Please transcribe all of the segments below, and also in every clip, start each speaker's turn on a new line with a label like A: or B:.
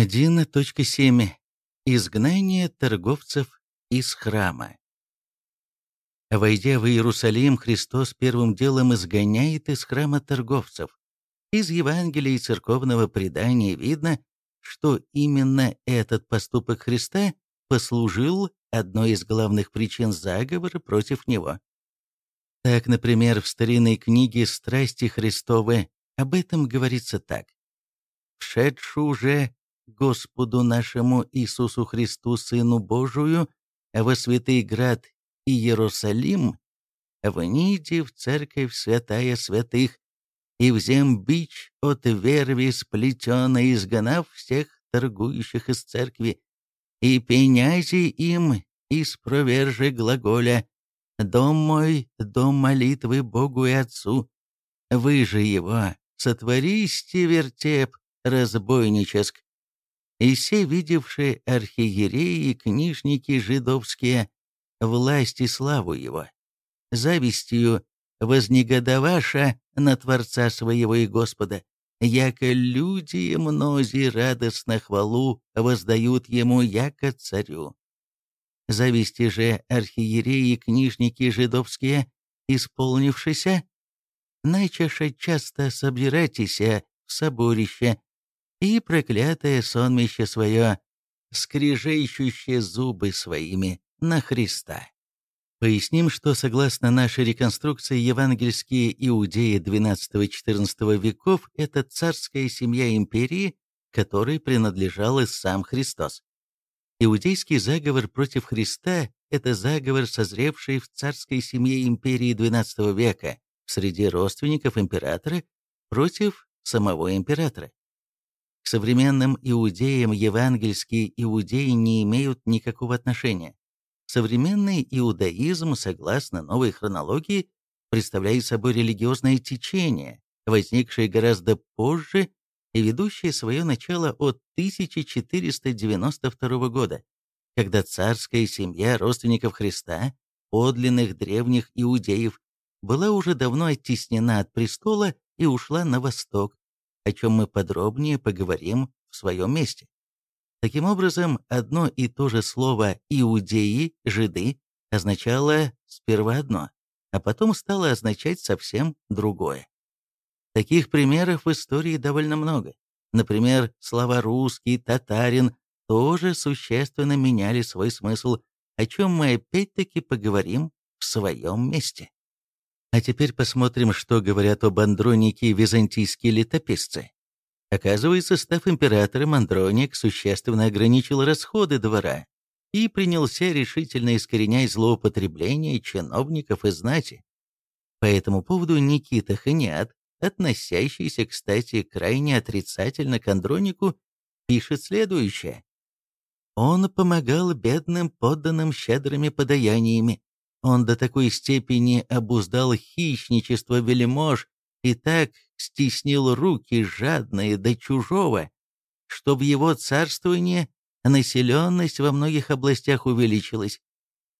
A: 1.7. Изгнание торговцев из храма. Войдя в Иерусалим, Христос первым делом изгоняет из храма торговцев. Из Евангелия и церковного предания видно, что именно этот поступок Христа послужил одной из главных причин заговора против Него. Так, например, в старинной книге «Страсти Христовы» об этом говорится так. «Вшедший уже Господу нашему Иисусу Христу, Сыну Божию, во святый град Иерусалим, вниди в церковь святая святых, и взем бич от верви сплетенной, изгнав всех торгующих из церкви, и пенязи им из провержи глаголя «Дом мой, дом молитвы Богу и Отцу, вы же его сотвористе вертеп разбойническ, и все видевшие архиереи и книжники жидовские власть и славу его, завистью вознегодоваша на Творца своего и Господа, яко люди мнози радостно хвалу воздают ему, яко царю. Зависти же архиереи и книжники жидовские, исполнившися, начаше часто собиратися в соборище, и проклятое сонмище свое, скрежещущее зубы своими на Христа. Поясним, что согласно нашей реконструкции евангельские иудеи XII-XIV веков – это царская семья империи, которой принадлежал и сам Христос. Иудейский заговор против Христа – это заговор, созревший в царской семье империи XII века, среди родственников императора, против самого императора. Современным иудеям евангельские иудеи не имеют никакого отношения. Современный иудаизм, согласно новой хронологии, представляет собой религиозное течение, возникшее гораздо позже и ведущее свое начало от 1492 года, когда царская семья родственников Христа, подлинных древних иудеев, была уже давно оттеснена от престола и ушла на восток, о чем мы подробнее поговорим в своем месте. Таким образом, одно и то же слово «иудеи», «жиды» означало сперва одно, а потом стало означать совсем другое. Таких примеров в истории довольно много. Например, слова «русский», «татарин» тоже существенно меняли свой смысл, о чем мы опять-таки поговорим в своем месте. А теперь посмотрим, что говорят об Андронике византийские летописцы. Оказывается, став императором, Андроник существенно ограничил расходы двора и принялся решительно искоренять злоупотребление чиновников и знати. По этому поводу Никита Ханиат, относящийся, кстати, крайне отрицательно к Андронику, пишет следующее. Он помогал бедным подданным щедрыми подаяниями, он до такой степени обуздал хищничество вельмож и так стеснил руки жадные до чужого, что в его царствовании населенность во многих областях увеличилась.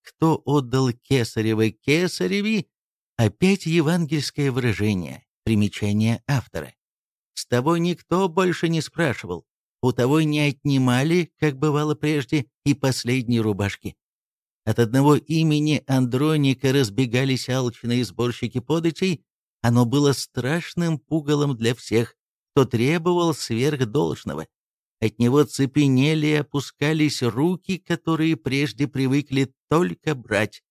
A: Кто отдал кесарево кесареви? Опять евангельское выражение, примечание автора. С того никто больше не спрашивал, у того не отнимали, как бывало прежде, и последние рубашки. От одного имени Андроника разбегались алчные сборщики податей, оно было страшным пугалом для всех, кто требовал сверхдолжного. От него цепенели и опускались руки, которые прежде привыкли только брать.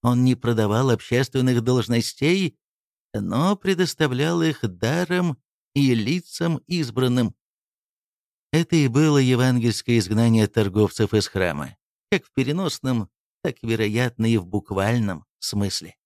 A: Он не продавал общественных должностей, но предоставлял их даром и лицам избранным. Это и было евангельское изгнание торговцев из храма, как в переносном, так, вероятно, и в буквальном смысле.